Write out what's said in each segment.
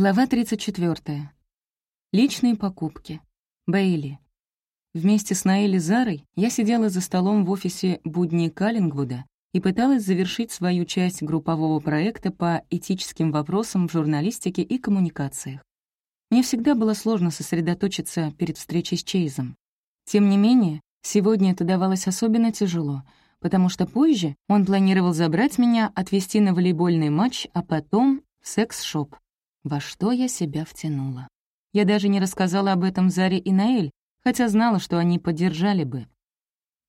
Глава 34. Личные покупки. Бейли. Вместе с Наэли Зарой я сидела за столом в офисе будни Каллингвуда и пыталась завершить свою часть группового проекта по этическим вопросам в журналистике и коммуникациях. Мне всегда было сложно сосредоточиться перед встречей с Чейзом. Тем не менее, сегодня это давалось особенно тяжело, потому что позже он планировал забрать меня, отвезти на волейбольный матч, а потом в секс-шоп. Во что я себя втянула? Я даже не рассказала об этом Заре и Наэль, хотя знала, что они поддержали бы.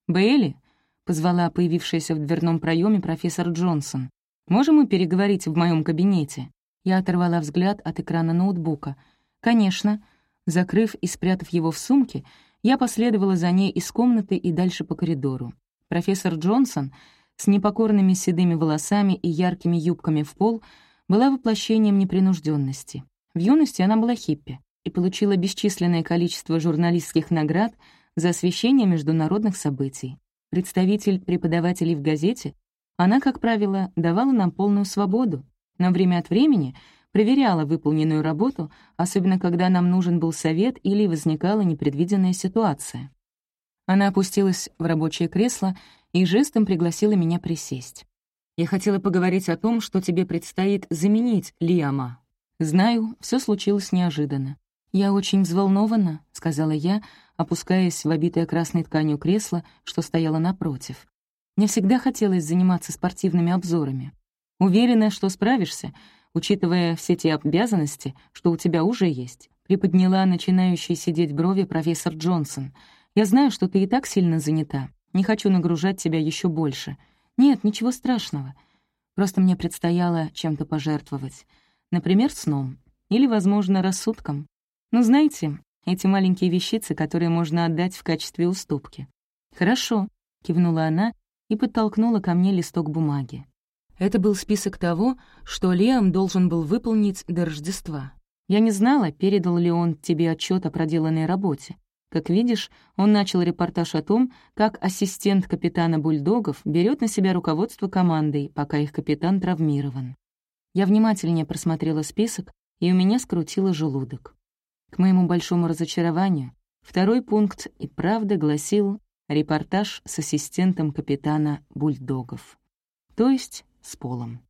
«Бейли?» — позвала появившаяся в дверном проеме профессор Джонсон. «Можем мы переговорить в моем кабинете?» Я оторвала взгляд от экрана ноутбука. «Конечно». Закрыв и спрятав его в сумке, я последовала за ней из комнаты и дальше по коридору. Профессор Джонсон с непокорными седыми волосами и яркими юбками в пол — была воплощением непринужденности. В юности она была хиппи и получила бесчисленное количество журналистских наград за освещение международных событий. Представитель преподавателей в газете, она, как правило, давала нам полную свободу, но время от времени проверяла выполненную работу, особенно когда нам нужен был совет или возникала непредвиденная ситуация. Она опустилась в рабочее кресло и жестом пригласила меня присесть. Я хотела поговорить о том, что тебе предстоит заменить Лиама. Знаю, все случилось неожиданно. Я очень взволнована, — сказала я, опускаясь в обитое красной тканью кресло, что стояло напротив. Мне всегда хотелось заниматься спортивными обзорами. Уверена, что справишься, учитывая все те обязанности, что у тебя уже есть. Приподняла начинающий сидеть брови профессор Джонсон. Я знаю, что ты и так сильно занята. Не хочу нагружать тебя еще больше — нет, ничего страшного. Просто мне предстояло чем-то пожертвовать. Например, сном. Или, возможно, рассудком. Ну, знаете, эти маленькие вещицы, которые можно отдать в качестве уступки. «Хорошо», — кивнула она и подтолкнула ко мне листок бумаги. Это был список того, что Лиам должен был выполнить до Рождества. Я не знала, передал ли он тебе отчет о проделанной работе. Как видишь, он начал репортаж о том, как ассистент капитана бульдогов берет на себя руководство командой, пока их капитан травмирован. Я внимательнее просмотрела список, и у меня скрутило желудок. К моему большому разочарованию, второй пункт и правда гласил репортаж с ассистентом капитана бульдогов. То есть с полом.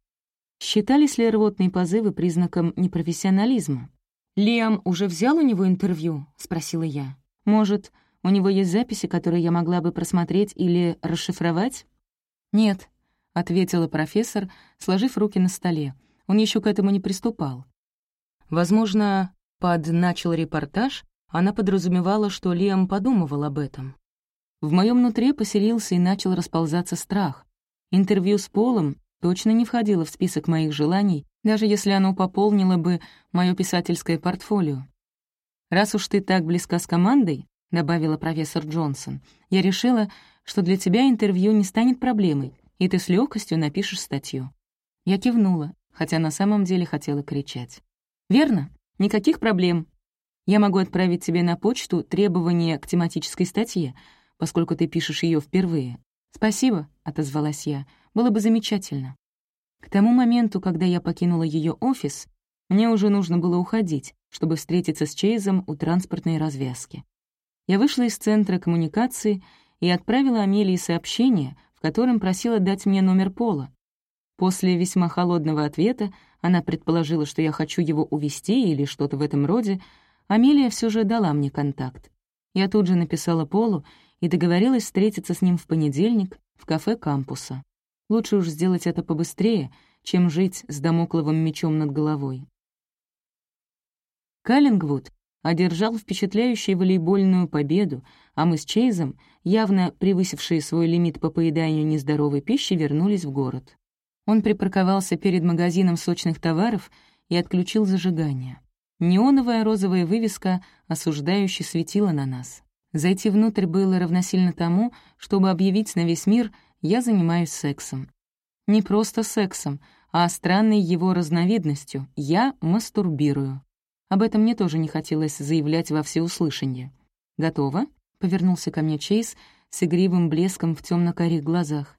Считались ли рвотные позывы признаком непрофессионализма? «Лиам уже взял у него интервью?» — спросила я. Может, у него есть записи, которые я могла бы просмотреть или расшифровать? «Нет», — ответила профессор, сложив руки на столе. Он еще к этому не приступал. Возможно, под «начал репортаж» она подразумевала, что Лиам подумывал об этом. В моем внутри поселился и начал расползаться страх. Интервью с Полом точно не входило в список моих желаний, даже если оно пополнило бы мое писательское портфолио. «Раз уж ты так близка с командой», — добавила профессор Джонсон, «я решила, что для тебя интервью не станет проблемой, и ты с легкостью напишешь статью». Я кивнула, хотя на самом деле хотела кричать. «Верно, никаких проблем. Я могу отправить тебе на почту требования к тематической статье, поскольку ты пишешь ее впервые. «Спасибо», — отозвалась я, — «было бы замечательно». К тому моменту, когда я покинула ее офис, мне уже нужно было уходить, чтобы встретиться с Чейзом у транспортной развязки. Я вышла из центра коммуникации и отправила Амелии сообщение, в котором просила дать мне номер Пола. После весьма холодного ответа она предположила, что я хочу его увезти или что-то в этом роде, Амелия все же дала мне контакт. Я тут же написала Полу и договорилась встретиться с ним в понедельник в кафе кампуса. Лучше уж сделать это побыстрее, чем жить с домокловым мечом над головой. Каллингвуд одержал впечатляющую волейбольную победу, а мы с Чейзом, явно превысившие свой лимит по поеданию нездоровой пищи, вернулись в город. Он припарковался перед магазином сочных товаров и отключил зажигание. Неоновая розовая вывеска осуждающе светила на нас. Зайти внутрь было равносильно тому, чтобы объявить на весь мир «я занимаюсь сексом». Не просто сексом, а странной его разновидностью «я мастурбирую». Об этом мне тоже не хотелось заявлять во всеуслышание. «Готово?» — повернулся ко мне Чейз с игривым блеском в темно карих глазах.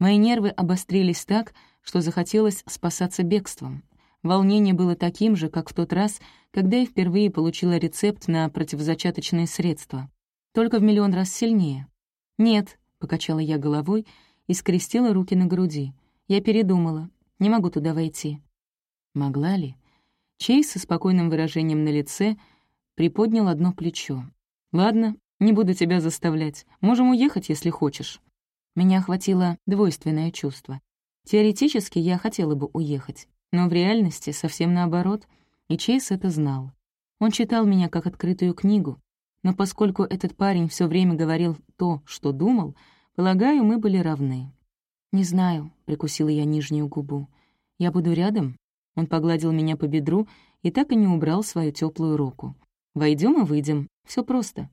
Мои нервы обострились так, что захотелось спасаться бегством. Волнение было таким же, как в тот раз, когда я впервые получила рецепт на противозачаточные средства. Только в миллион раз сильнее. «Нет», — покачала я головой и скрестила руки на груди. Я передумала. Не могу туда войти. Могла ли? Чейз со спокойным выражением на лице приподнял одно плечо. «Ладно, не буду тебя заставлять. Можем уехать, если хочешь». Меня охватило двойственное чувство. Теоретически я хотела бы уехать, но в реальности совсем наоборот, и Чейз это знал. Он читал меня как открытую книгу, но поскольку этот парень все время говорил то, что думал, полагаю, мы были равны. «Не знаю», — прикусила я нижнюю губу. «Я буду рядом?» Он погладил меня по бедру и так и не убрал свою теплую руку. Войдем и выйдем. Все просто.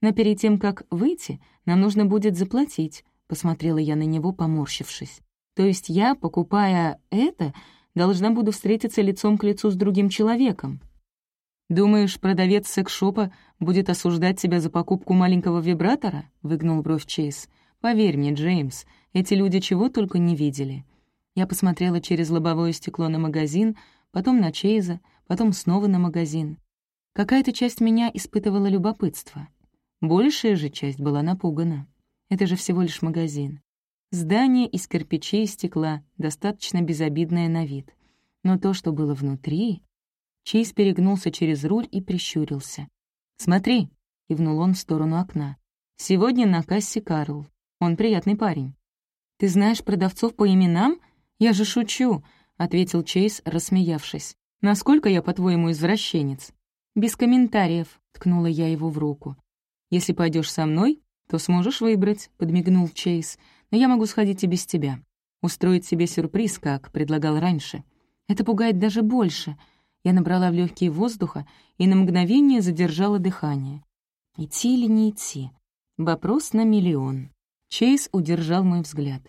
Но перед тем, как выйти, нам нужно будет заплатить», — посмотрела я на него, поморщившись. То есть я, покупая это, должна буду встретиться лицом к лицу с другим человеком. «Думаешь, продавец секс-шопа будет осуждать тебя за покупку маленького вибратора?» — выгнул бровь Чейз. «Поверь мне, Джеймс, эти люди чего только не видели». Я посмотрела через лобовое стекло на магазин, потом на Чейза, потом снова на магазин. Какая-то часть меня испытывала любопытство. Большая же часть была напугана. Это же всего лишь магазин. Здание из кирпичей и стекла, достаточно безобидное на вид. Но то, что было внутри... Чейз перегнулся через руль и прищурился. «Смотри», — кивнул он в сторону окна. «Сегодня на кассе Карл. Он приятный парень». «Ты знаешь продавцов по именам? Я же шучу», — ответил Чейз, рассмеявшись. «Насколько я, по-твоему, извращенец?» «Без комментариев», — ткнула я его в руку. «Если пойдешь со мной, то сможешь выбрать», — подмигнул Чейз но я могу сходить и без тебя. Устроить себе сюрприз, как предлагал раньше. Это пугает даже больше. Я набрала в легкие воздуха и на мгновение задержала дыхание. Идти или не идти? Вопрос на миллион. Чейз удержал мой взгляд.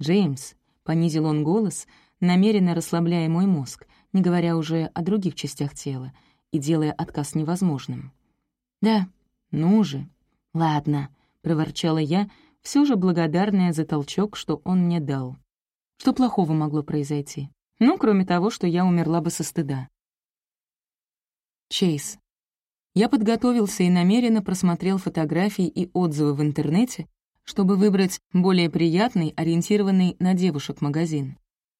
«Джеймс», — понизил он голос, намеренно расслабляя мой мозг, не говоря уже о других частях тела, и делая отказ невозможным. «Да, ну же». «Ладно», — проворчала я, — все же благодарная за толчок, что он мне дал. Что плохого могло произойти? Ну, кроме того, что я умерла бы со стыда. Чейз. Я подготовился и намеренно просмотрел фотографии и отзывы в интернете, чтобы выбрать более приятный, ориентированный на девушек магазин.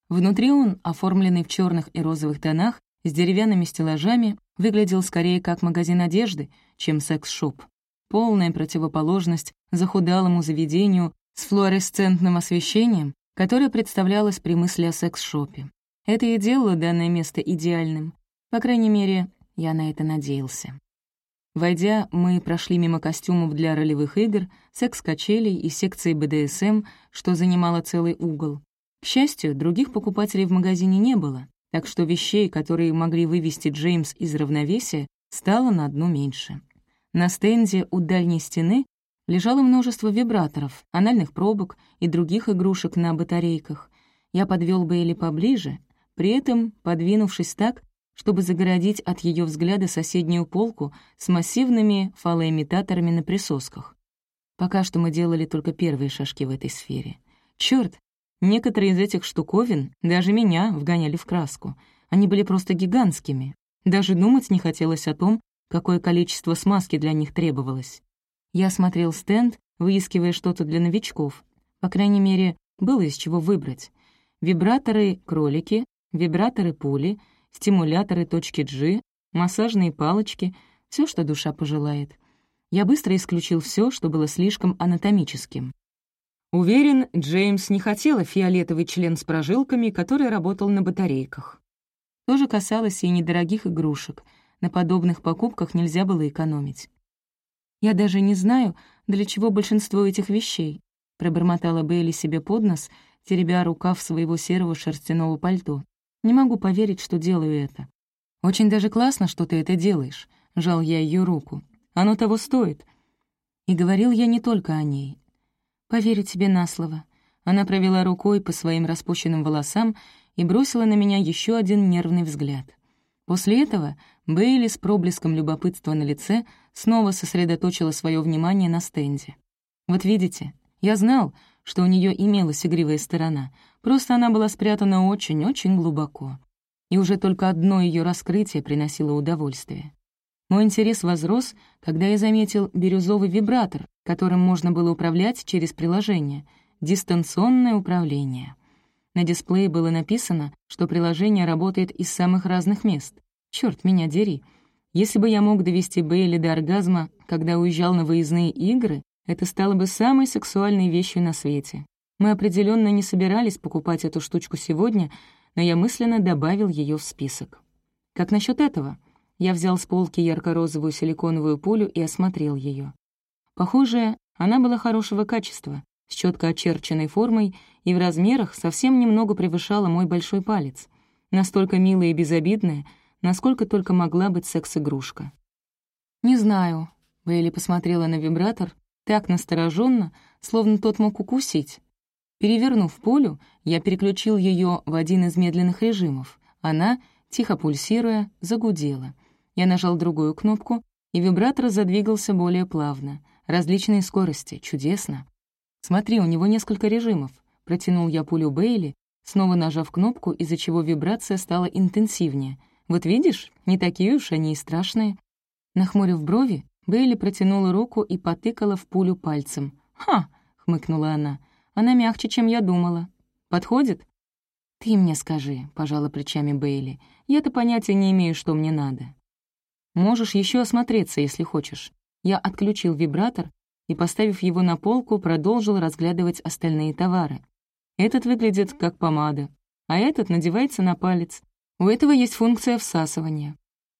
Внутри он, оформленный в черных и розовых тонах, с деревянными стеллажами, выглядел скорее как магазин одежды, чем секс-шоп полная противоположность захудалому заведению с флуоресцентным освещением, которое представлялось при мысли о секс-шопе. Это и делало данное место идеальным. По крайней мере, я на это надеялся. Войдя, мы прошли мимо костюмов для ролевых игр, секс-качелей и секции БДСМ, что занимало целый угол. К счастью, других покупателей в магазине не было, так что вещей, которые могли вывести Джеймс из равновесия, стало на одну меньше. На стенде у дальней стены лежало множество вибраторов, анальных пробок и других игрушек на батарейках. Я подвел Бейли поближе, при этом подвинувшись так, чтобы загородить от ее взгляда соседнюю полку с массивными фалоимитаторами на присосках. Пока что мы делали только первые шажки в этой сфере. Черт, некоторые из этих штуковин даже меня вгоняли в краску. Они были просто гигантскими. Даже думать не хотелось о том, какое количество смазки для них требовалось. Я смотрел стенд, выискивая что-то для новичков. По крайней мере, было из чего выбрать. Вибраторы-кролики, вибраторы-пули, стимуляторы точки G, массажные палочки — все, что душа пожелает. Я быстро исключил все, что было слишком анатомическим. Уверен, Джеймс не хотела фиолетовый член с прожилками, который работал на батарейках. То же касалось и недорогих игрушек — на подобных покупках нельзя было экономить. «Я даже не знаю, для чего большинство этих вещей», пробормотала Бейли себе под нос, теребя рукав своего серого шерстяного пальто. «Не могу поверить, что делаю это». «Очень даже классно, что ты это делаешь», — жал я ее руку. «Оно того стоит». И говорил я не только о ней. «Поверю тебе на слово». Она провела рукой по своим распущенным волосам и бросила на меня еще один нервный взгляд. После этого Бейли с проблеском любопытства на лице снова сосредоточила свое внимание на стенде. «Вот видите, я знал, что у нее имелась игривая сторона, просто она была спрятана очень-очень глубоко. и уже только одно ее раскрытие приносило удовольствие. Мой интерес возрос, когда я заметил бирюзовый вибратор, которым можно было управлять через приложение — дистанционное управление. На дисплее было написано, что приложение работает из самых разных мест. Черт меня дери. Если бы я мог довести Бейли до оргазма, когда уезжал на выездные игры, это стало бы самой сексуальной вещью на свете. Мы определенно не собирались покупать эту штучку сегодня, но я мысленно добавил ее в список. Как насчет этого? Я взял с полки ярко-розовую силиконовую пулю и осмотрел ее. Похоже, она была хорошего качества, с четко очерченной формой и в размерах совсем немного превышала мой большой палец. Настолько милая и безобидная, насколько только могла быть секс-игрушка. «Не знаю», — Бейли посмотрела на вибратор, так настороженно, словно тот мог укусить. Перевернув пулю, я переключил ее в один из медленных режимов. Она, тихо пульсируя, загудела — я нажал другую кнопку, и вибратор задвигался более плавно. Различные скорости. Чудесно. «Смотри, у него несколько режимов». Протянул я пулю Бейли, снова нажав кнопку, из-за чего вибрация стала интенсивнее. «Вот видишь, не такие уж они и страшные». Нахмурив брови, Бейли протянула руку и потыкала в пулю пальцем. «Ха!» — хмыкнула она. «Она мягче, чем я думала. Подходит?» «Ты мне скажи», — пожала плечами Бейли. «Я-то понятия не имею, что мне надо. Можешь еще осмотреться, если хочешь». Я отключил вибратор и, поставив его на полку, продолжил разглядывать остальные товары. Этот выглядит как помада, а этот надевается на палец. У этого есть функция всасывания.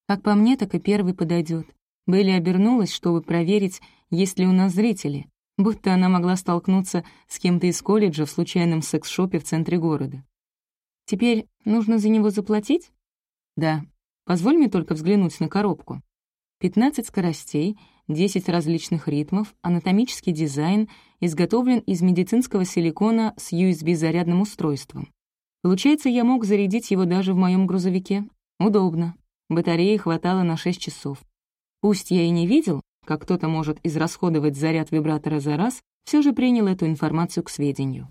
Как по мне, так и первый подойдет. Белли обернулась, чтобы проверить, есть ли у нас зрители, будто она могла столкнуться с кем-то из колледжа в случайном секс-шопе в центре города. «Теперь нужно за него заплатить?» «Да, Позволь мне только взглянуть на коробку. 15 скоростей, 10 различных ритмов, анатомический дизайн, изготовлен из медицинского силикона с USB-зарядным устройством. Получается, я мог зарядить его даже в моем грузовике. Удобно. Батареи хватало на 6 часов. Пусть я и не видел, как кто-то может израсходовать заряд вибратора за раз, все же принял эту информацию к сведению.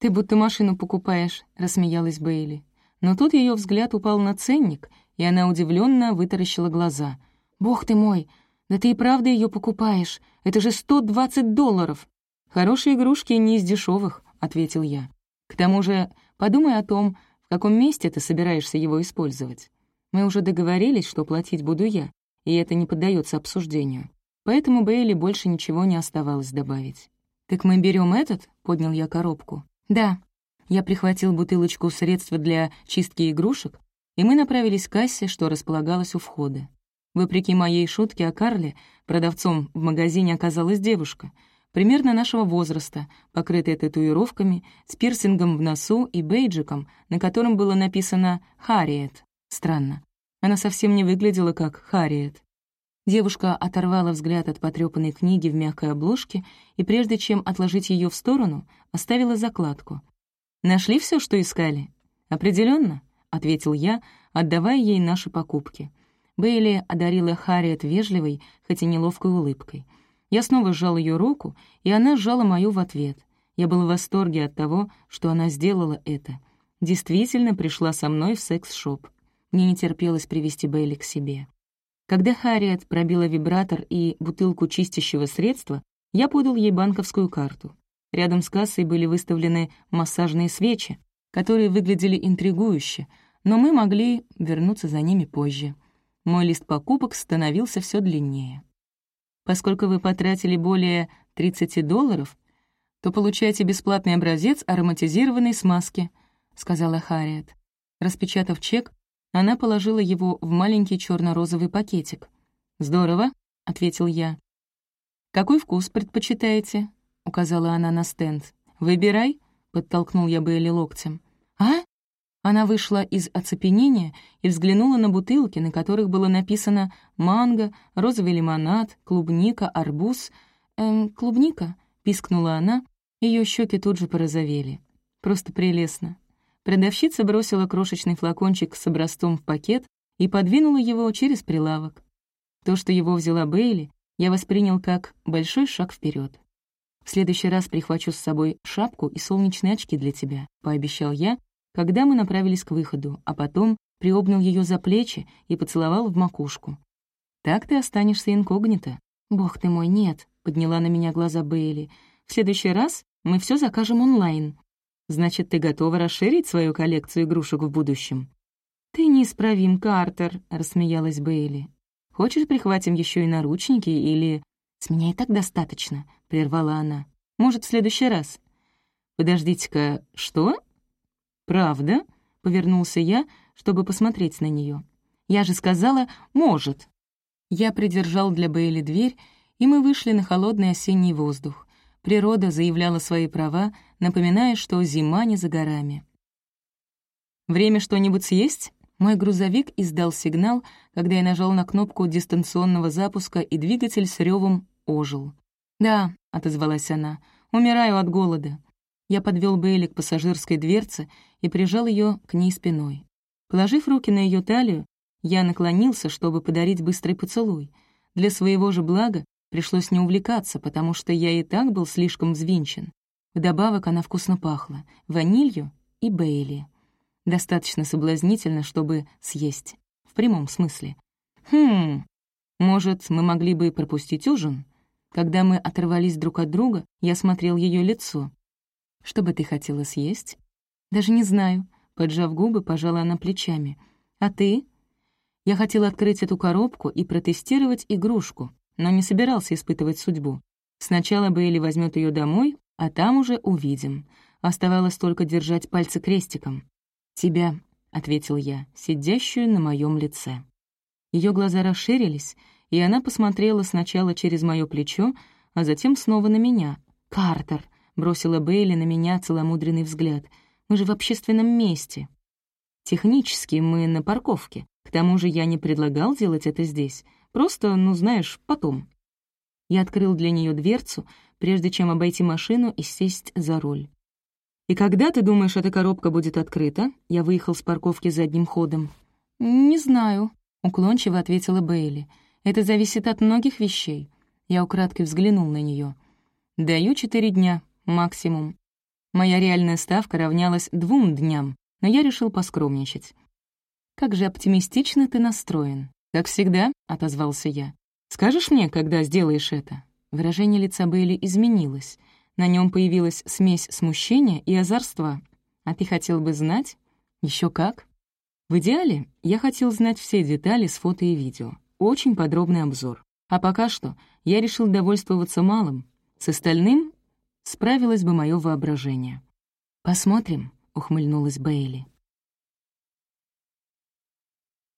«Ты будто машину покупаешь», — рассмеялась Бейли. Но тут ее взгляд упал на ценник — и она удивленно вытаращила глаза. «Бог ты мой! Да ты и правда ее покупаешь! Это же сто двадцать долларов!» «Хорошие игрушки не из дешевых, ответил я. «К тому же подумай о том, в каком месте ты собираешься его использовать. Мы уже договорились, что платить буду я, и это не поддается обсуждению. Поэтому Бейли больше ничего не оставалось добавить. «Так мы берем этот?» — поднял я коробку. «Да». Я прихватил бутылочку средства для чистки игрушек, и мы направились к кассе, что располагалась у входа. Вопреки моей шутке о Карле, продавцом в магазине оказалась девушка, примерно нашего возраста, покрытая татуировками, с пирсингом в носу и бейджиком, на котором было написано «Харриет». Странно. Она совсем не выглядела как Харриет. Девушка оторвала взгляд от потрёпанной книги в мягкой обложке и, прежде чем отложить ее в сторону, оставила закладку. «Нашли все, что искали?» Определенно ответил я, отдавая ей наши покупки. Бейли одарила Харриет вежливой, хоть и неловкой улыбкой. Я снова сжал ее руку, и она сжала мою в ответ. Я был в восторге от того, что она сделала это. Действительно пришла со мной в секс-шоп. Мне не терпелось привести Бейли к себе. Когда Харриет пробила вибратор и бутылку чистящего средства, я подал ей банковскую карту. Рядом с кассой были выставлены массажные свечи, которые выглядели интригующе — но мы могли вернуться за ними позже. Мой лист покупок становился все длиннее. Поскольку вы потратили более 30 долларов, то получаете бесплатный образец ароматизированной смазки», — сказала Харриет. Распечатав чек, она положила его в маленький черно розовый пакетик. «Здорово», — ответил я. «Какой вкус предпочитаете?» — указала она на стенд. «Выбирай», — подтолкнул я Бейли локтем. «А?» Она вышла из оцепенения и взглянула на бутылки, на которых было написано «манго», «розовый лимонад», «клубника», «арбуз». «Эм, клубника?» — пискнула она, ее щеки тут же порозовели. Просто прелестно. Продавщица бросила крошечный флакончик с образцом в пакет и подвинула его через прилавок. То, что его взяла Бейли, я воспринял как большой шаг вперед. «В следующий раз прихвачу с собой шапку и солнечные очки для тебя», — пообещал я, когда мы направились к выходу, а потом приобнял ее за плечи и поцеловал в макушку. «Так ты останешься инкогнито». «Бог ты мой, нет», — подняла на меня глаза Бейли. «В следующий раз мы все закажем онлайн». «Значит, ты готова расширить свою коллекцию игрушек в будущем?» «Ты неисправим, Картер», — рассмеялась Бейли. «Хочешь, прихватим еще и наручники или...» «С меня и так достаточно», — прервала она. «Может, в следующий раз?» «Подождите-ка, что?» «Правда?» — повернулся я, чтобы посмотреть на нее. «Я же сказала, может». Я придержал для Бейли дверь, и мы вышли на холодный осенний воздух. Природа заявляла свои права, напоминая, что зима не за горами. «Время что-нибудь съесть?» Мой грузовик издал сигнал, когда я нажал на кнопку дистанционного запуска, и двигатель с ревом ожил. «Да», — отозвалась она, — «умираю от голода». Я подвел Бейли к пассажирской дверце и прижал ее к ней спиной. Положив руки на ее талию, я наклонился, чтобы подарить быстрый поцелуй. Для своего же блага пришлось не увлекаться, потому что я и так был слишком взвинчен. Вдобавок она вкусно пахла — ванилью и Бейли. Достаточно соблазнительно, чтобы съесть. В прямом смысле. «Хм, может, мы могли бы пропустить ужин?» Когда мы оторвались друг от друга, я смотрел ее лицо. Что бы ты хотела съесть? Даже не знаю. Поджав губы, пожала она плечами. А ты? Я хотела открыть эту коробку и протестировать игрушку, но не собирался испытывать судьбу. Сначала Бейли возьмет ее домой, а там уже увидим. Оставалось только держать пальцы крестиком. «Тебя», — ответил я, сидящую на моем лице. Ее глаза расширились, и она посмотрела сначала через мое плечо, а затем снова на меня. «Картер», — бросила Бейли на меня целомудренный взгляд. «Мы же в общественном месте». «Технически мы на парковке. К тому же я не предлагал делать это здесь. Просто, ну знаешь, потом». Я открыл для нее дверцу, прежде чем обойти машину и сесть за руль. «И когда, ты думаешь, эта коробка будет открыта?» Я выехал с парковки задним ходом. «Не знаю», — уклончиво ответила Бейли. «Это зависит от многих вещей». Я украдкой взглянул на нее. «Даю четыре дня максимум. Моя реальная ставка равнялась двум дням, но я решил поскромничать. «Как же оптимистично ты настроен». «Как всегда», — отозвался я. «Скажешь мне, когда сделаешь это?» Выражение лица Бейли изменилось. На нем появилась смесь смущения и озорства. «А ты хотел бы знать?» Еще как?» В идеале я хотел знать все детали с фото и видео. Очень подробный обзор. А пока что я решил довольствоваться малым. С остальным справилось бы мое воображение. «Посмотрим», — ухмыльнулась Бейли.